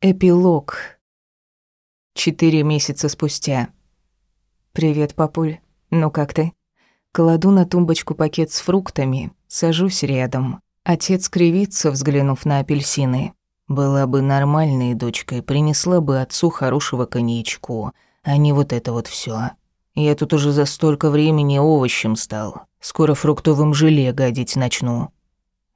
Эпилог. Четыре месяца спустя. «Привет, папуль. Ну как ты?» Кладу на тумбочку пакет с фруктами, сажусь рядом. Отец кривится, взглянув на апельсины. «Была бы нормальной дочкой, принесла бы отцу хорошего коньячку, а не вот это вот все. Я тут уже за столько времени овощем стал. Скоро фруктовым желе гадить начну».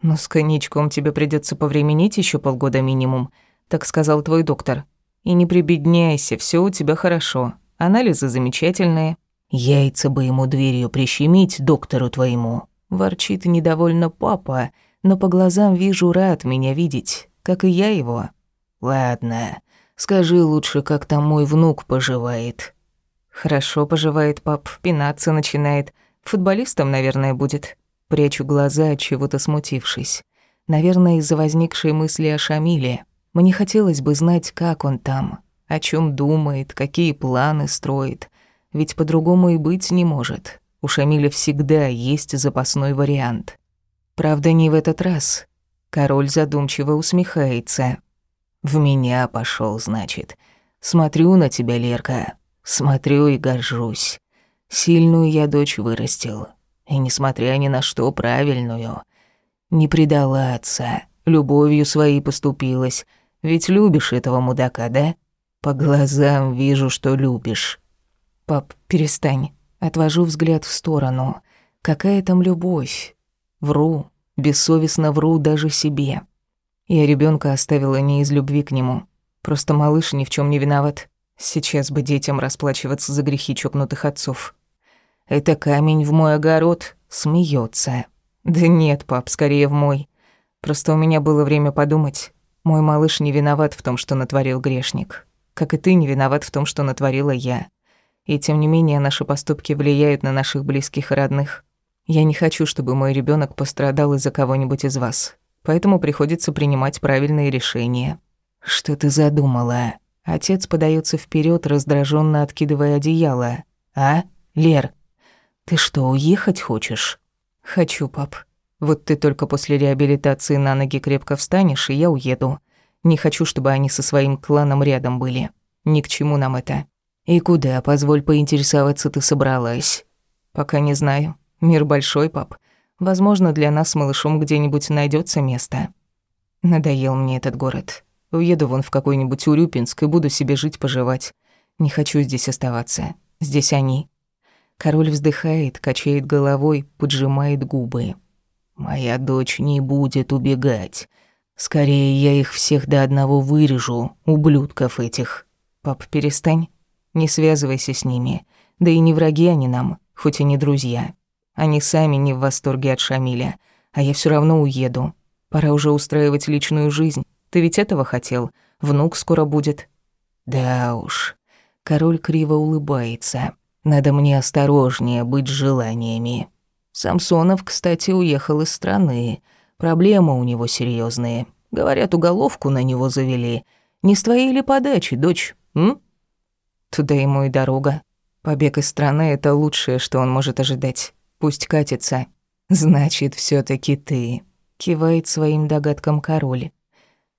«Ну, с коньячком тебе придется повременить еще полгода минимум», так сказал твой доктор. И не прибедняйся, все у тебя хорошо. Анализы замечательные. Яйца бы ему дверью прищемить, доктору твоему. Ворчит недовольно папа, но по глазам вижу рад меня видеть, как и я его. Ладно, скажи лучше, как там мой внук поживает. Хорошо поживает пап, пинаться начинает. Футболистом, наверное, будет. Прячу глаза, от чего-то смутившись. Наверное, из-за возникшей мысли о Шамиле. Мне хотелось бы знать, как он там, о чем думает, какие планы строит. Ведь по-другому и быть не может. У Шамиля всегда есть запасной вариант. Правда, не в этот раз. Король задумчиво усмехается. «В меня пошел, значит. Смотрю на тебя, Лерка. Смотрю и горжусь. Сильную я дочь вырастил. И, несмотря ни на что, правильную. Не предала отца, любовью своей поступилась» Ведь любишь этого мудака, да? По глазам вижу, что любишь. Пап, перестань. Отвожу взгляд в сторону. Какая там любовь? Вру, бессовестно вру даже себе. Я ребенка оставила не из любви к нему. Просто малыш ни в чем не виноват. Сейчас бы детям расплачиваться за грехи чокнутых отцов. Это камень в мой огород, смеется. Да нет, пап, скорее в мой. Просто у меня было время подумать. Мой малыш не виноват в том, что натворил грешник. Как и ты не виноват в том, что натворила я. И тем не менее наши поступки влияют на наших близких и родных. Я не хочу, чтобы мой ребенок пострадал из-за кого-нибудь из вас. Поэтому приходится принимать правильные решения. Что ты задумала? Отец подается вперед, раздраженно откидывая одеяло. А? Лер, ты что, уехать хочешь? Хочу, пап. Вот ты только после реабилитации на ноги крепко встанешь, и я уеду. Не хочу, чтобы они со своим кланом рядом были. Ни к чему нам это. И куда, позволь поинтересоваться, ты собралась? Пока не знаю. Мир большой, пап. Возможно, для нас с малышом где-нибудь найдется место. Надоел мне этот город. Уеду вон в какой-нибудь Урюпинск и буду себе жить-поживать. Не хочу здесь оставаться. Здесь они. Король вздыхает, качает головой, поджимает губы. Моя дочь не будет убегать. Скорее я их всех до одного вырежу, ублюдков этих. Пап, перестань. Не связывайся с ними. Да и не враги они нам, хоть и не друзья. Они сами не в восторге от Шамиля, а я все равно уеду. Пора уже устраивать личную жизнь. Ты ведь этого хотел? Внук скоро будет. Да уж. Король криво улыбается. Надо мне осторожнее быть с желаниями. Самсонов, кстати, уехал из страны. Проблемы у него серьезные. Говорят, уголовку на него завели. Не с твоей ли подачи, дочь, м? Туда ему и дорога. Побег из страны — это лучшее, что он может ожидать. Пусть катится. Значит, все таки ты. Кивает своим догадкам король.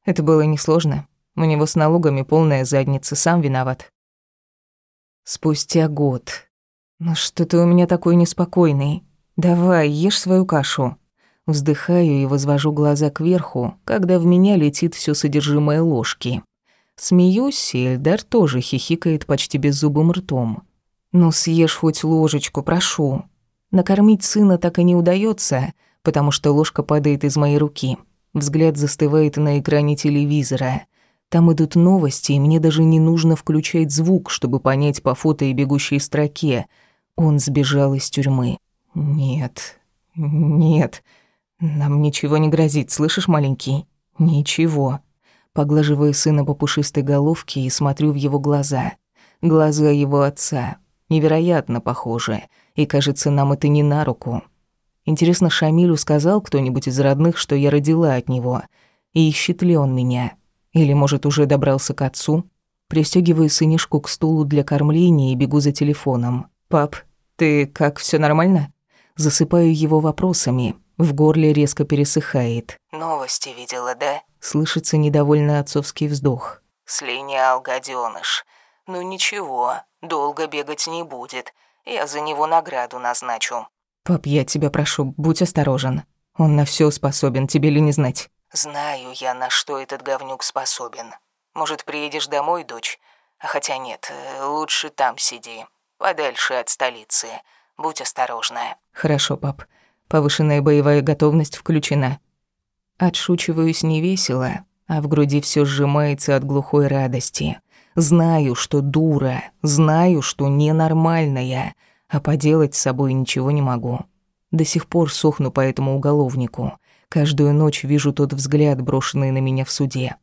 Это было несложно. У него с налогами полная задница, сам виноват. Спустя год. Ну что ты у меня такой неспокойный? «Давай, ешь свою кашу». Вздыхаю и возвожу глаза кверху, когда в меня летит все содержимое ложки. Смеюсь, и Эльдар тоже хихикает почти беззубым ртом. «Ну съешь хоть ложечку, прошу». Накормить сына так и не удается, потому что ложка падает из моей руки. Взгляд застывает на экране телевизора. Там идут новости, и мне даже не нужно включать звук, чтобы понять по фото и бегущей строке. Он сбежал из тюрьмы. «Нет, нет, нам ничего не грозит, слышишь, маленький? Ничего». Поглаживаю сына по пушистой головке и смотрю в его глаза. Глаза его отца. Невероятно похожи. И кажется, нам это не на руку. Интересно, Шамилю сказал кто-нибудь из родных, что я родила от него? И ищет ли он меня? Или, может, уже добрался к отцу? Пристёгиваю сынишку к стулу для кормления и бегу за телефоном. «Пап, ты как, все нормально?» Засыпаю его вопросами. В горле резко пересыхает. «Новости видела, да?» Слышится недовольный отцовский вздох. Слинял гаденыш. Ну ничего, долго бегать не будет. Я за него награду назначу. Пап, я тебя прошу, будь осторожен. Он на все способен, тебе ли не знать? Знаю я, на что этот говнюк способен. Может, приедешь домой, дочь? А хотя нет, э, лучше там сиди, подальше от столицы. Будь осторожна. Хорошо, пап. Повышенная боевая готовность включена. Отшучиваюсь невесело, а в груди все сжимается от глухой радости. Знаю, что дура, знаю, что ненормальная, а поделать с собой ничего не могу. До сих пор сохну по этому уголовнику. Каждую ночь вижу тот взгляд, брошенный на меня в суде.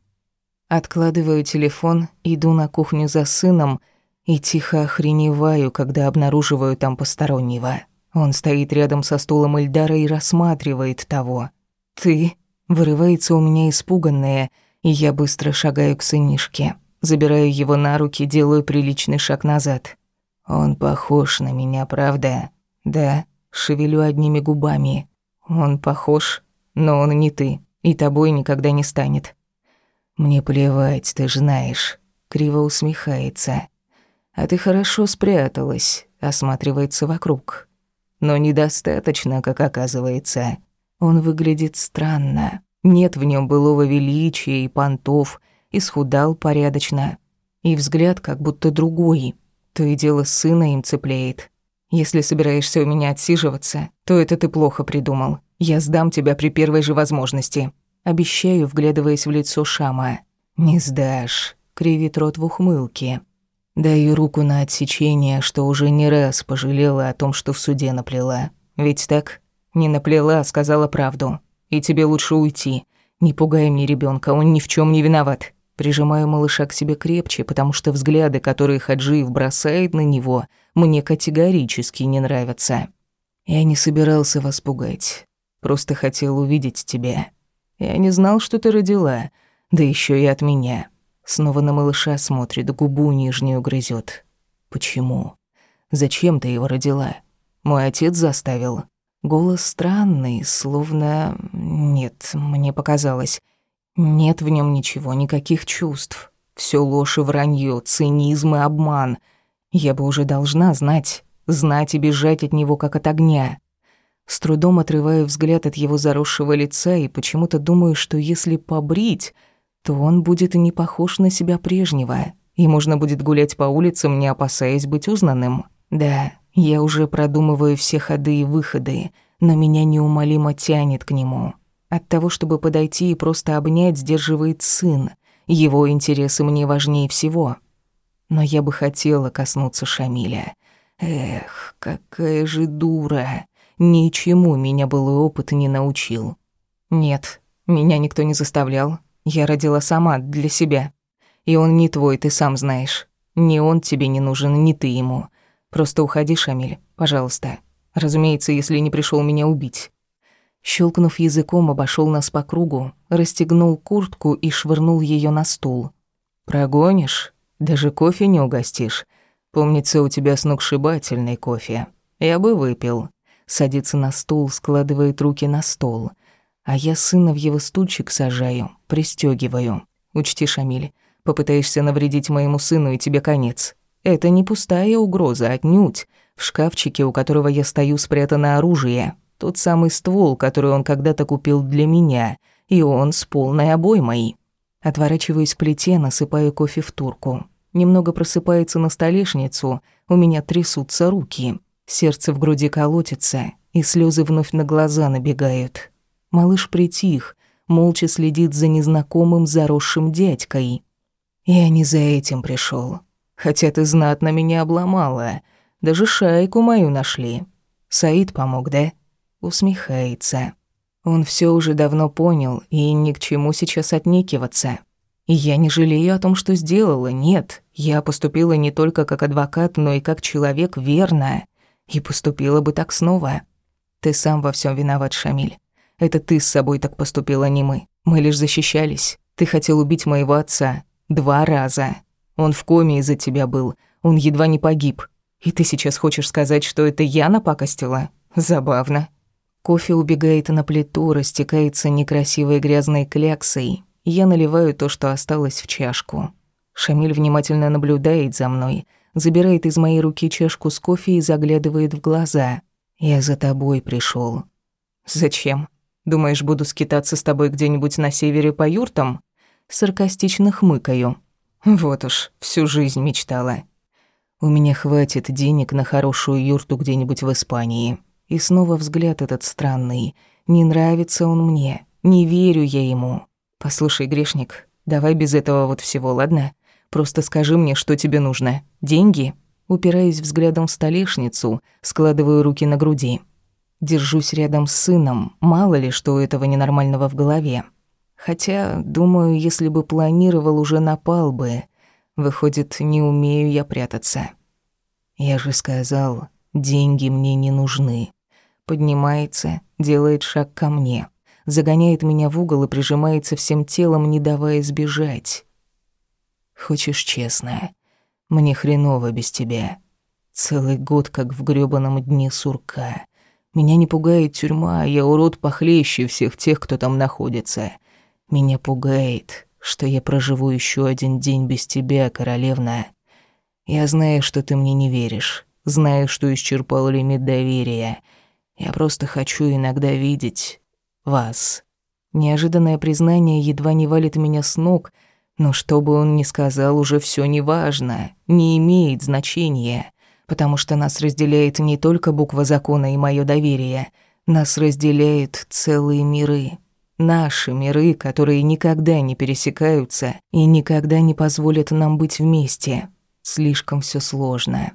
Откладываю телефон, иду на кухню за сыном и тихо охреневаю, когда обнаруживаю там постороннего. Он стоит рядом со стулом Эльдара и рассматривает того. «Ты?» Вырывается у меня испуганное, и я быстро шагаю к сынишке. Забираю его на руки, делаю приличный шаг назад. Он похож на меня, правда? Да, шевелю одними губами. Он похож, но он не ты, и тобой никогда не станет. Мне плевать, ты знаешь. Криво усмехается. А ты хорошо спряталась, осматривается вокруг. Но недостаточно, как оказывается. Он выглядит странно. Нет в нем былого величия и понтов, исхудал порядочно. И взгляд как будто другой. То и дело сына им цепляет. Если собираешься у меня отсиживаться, то это ты плохо придумал. Я сдам тебя при первой же возможности. Обещаю, вглядываясь в лицо Шама. Не сдашь, кривит рот в ухмылке. Даю руку на отсечение, что уже не раз пожалела о том, что в суде наплела. Ведь так? Не наплела, а сказала правду. И тебе лучше уйти. Не пугай мне ребенка, он ни в чем не виноват. Прижимаю малыша к себе крепче, потому что взгляды, которые Хаджиев бросает на него, мне категорически не нравятся. Я не собирался вас пугать. Просто хотел увидеть тебя. Я не знал, что ты родила, да еще и от меня. Снова на малыша смотрит, губу нижнюю грызет. Почему? Зачем ты его родила? Мой отец заставил. Голос странный, словно... Нет, мне показалось. Нет в нем ничего, никаких чувств. Все ложь и вранье, цинизм и обман. Я бы уже должна знать, знать и бежать от него, как от огня. С трудом отрываю взгляд от его заросшего лица и почему-то думаю, что если побрить, то он будет не похож на себя прежнего, и можно будет гулять по улицам, не опасаясь быть узнанным. Да, я уже продумываю все ходы и выходы, но меня неумолимо тянет к нему. От того, чтобы подойти и просто обнять, сдерживает сын. Его интересы мне важнее всего. Но я бы хотела коснуться Шамиля. Эх, какая же дура. Ничему меня былой опыт не научил. Нет, меня никто не заставлял. Я родила сама, для себя. И он не твой, ты сам знаешь. Ни он тебе не нужен, ни ты ему. Просто уходи, Шамиль, пожалуйста. Разумеется, если не пришел меня убить. Щелкнув языком, обошел нас по кругу, расстегнул куртку и швырнул ее на стул. Прогонишь? Даже кофе не угостишь. Помнится, у тебя сногсшибательный кофе. Я бы выпил. Садится на стул, складывает руки на стол. А я сына в его стульчик сажаю, пристегиваю. Учти, Шамиль, попытаешься навредить моему сыну, и тебе конец. Это не пустая угроза, отнюдь. В шкафчике, у которого я стою, спрятано оружие. Тот самый ствол, который он когда-то купил для меня. И он с полной обоймой. Отворачиваюсь к плите, насыпаю кофе в турку. Немного просыпается на столешницу, у меня трясутся руки. Сердце в груди колотится, и слезы вновь на глаза набегают. Малыш притих, молча следит за незнакомым заросшим дядькой. Я не за этим пришел. Хотя ты знатно меня обломала. Даже шайку мою нашли. Саид помог, да? Усмехается. Он все уже давно понял, и ни к чему сейчас отнекиваться. И я не жалею о том, что сделала, нет. Я поступила не только как адвокат, но и как человек верно. И поступила бы так снова. Ты сам во всем виноват, Шамиль. Это ты с собой так поступила, не мы. Мы лишь защищались. Ты хотел убить моего отца. Два раза. Он в коме из-за тебя был. Он едва не погиб. И ты сейчас хочешь сказать, что это я напакостила? Забавно. Кофе убегает на плиту, растекается некрасивой грязной кляксой. Я наливаю то, что осталось в чашку. Шамиль внимательно наблюдает за мной, забирает из моей руки чашку с кофе и заглядывает в глаза. «Я за тобой пришел. «Зачем? Думаешь, буду скитаться с тобой где-нибудь на севере по юртам?» Саркастично хмыкаю. Вот уж, всю жизнь мечтала. У меня хватит денег на хорошую юрту где-нибудь в Испании. И снова взгляд этот странный. Не нравится он мне. Не верю я ему. Послушай, грешник, давай без этого вот всего, ладно? Просто скажи мне, что тебе нужно. Деньги? Упираюсь взглядом в столешницу, складываю руки на груди. Держусь рядом с сыном, мало ли что у этого ненормального в голове. Хотя, думаю, если бы планировал, уже напал бы. Выходит, не умею я прятаться. Я же сказал, деньги мне не нужны. Поднимается, делает шаг ко мне, загоняет меня в угол и прижимается всем телом, не давая сбежать. Хочешь честно? Мне хреново без тебя. Целый год, как в грёбаном дне сурка. Меня не пугает тюрьма, я урод похлеще всех тех, кто там находится. Меня пугает, что я проживу еще один день без тебя, королевна. Я знаю, что ты мне не веришь. Знаю, что исчерпал лимит доверия. Я просто хочу иногда видеть вас. Неожиданное признание едва не валит меня с ног, но что бы он ни сказал, уже все неважно, не имеет значения, потому что нас разделяет не только буква закона и мое доверие, нас разделяют целые миры. Наши миры, которые никогда не пересекаются и никогда не позволят нам быть вместе. Слишком все сложно.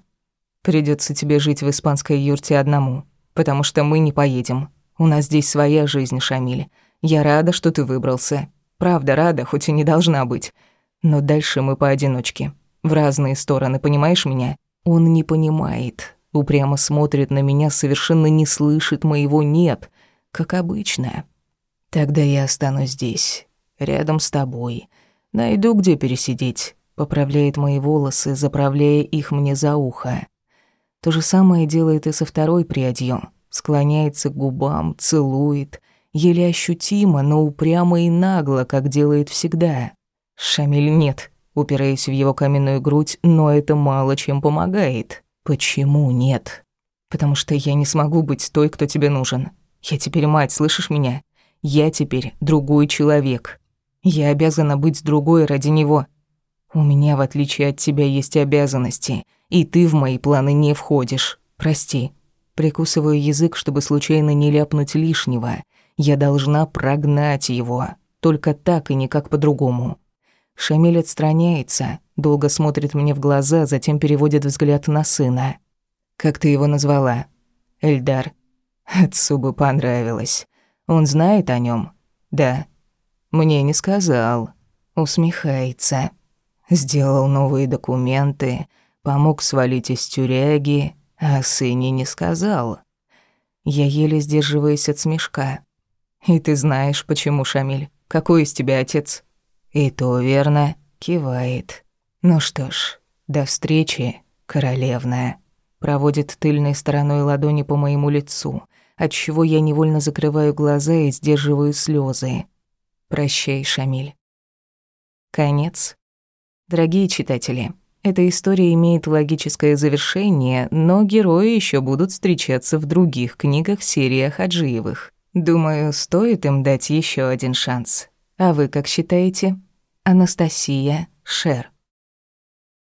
Придется тебе жить в испанской юрте одному, потому что мы не поедем. У нас здесь своя жизнь, Шамиль. Я рада, что ты выбрался. Правда рада, хоть и не должна быть. Но дальше мы поодиночке. В разные стороны, понимаешь меня? Он не понимает. Упрямо смотрит на меня, совершенно не слышит моего «нет», как обычно. Тогда я останусь здесь, рядом с тобой. Найду, где пересидеть. Поправляет мои волосы, заправляя их мне за ухо. То же самое делает и со второй прядью. Склоняется к губам, целует. Еле ощутимо, но упрямо и нагло, как делает всегда. Шамиль нет. Упираясь в его каменную грудь, но это мало чем помогает. Почему нет? Потому что я не смогу быть той, кто тебе нужен. Я теперь мать, слышишь меня? Я теперь другой человек. Я обязана быть другой ради него. У меня, в отличие от тебя, есть обязанности, и ты в мои планы не входишь. Прости. Прикусываю язык, чтобы случайно не ляпнуть лишнего. Я должна прогнать его. Только так и никак по-другому. Шамиль отстраняется, долго смотрит мне в глаза, затем переводит взгляд на сына. «Как ты его назвала?» «Эльдар». Отцу бы понравилось. Он знает о нем? Да. Мне не сказал. Усмехается. Сделал новые документы, помог свалить из тюряги, а сыне не сказал. Я еле сдерживаюсь от смешка. И ты знаешь, почему, Шамиль? Какой из тебя отец? И то верно, кивает. Ну что ж, до встречи, королевная. Проводит тыльной стороной ладони по моему лицу — отчего я невольно закрываю глаза и сдерживаю слезы. Прощай, Шамиль. Конец. Дорогие читатели, эта история имеет логическое завершение, но герои еще будут встречаться в других книгах серии Хаджиевых. Думаю, стоит им дать еще один шанс. А вы как считаете? Анастасия Шер.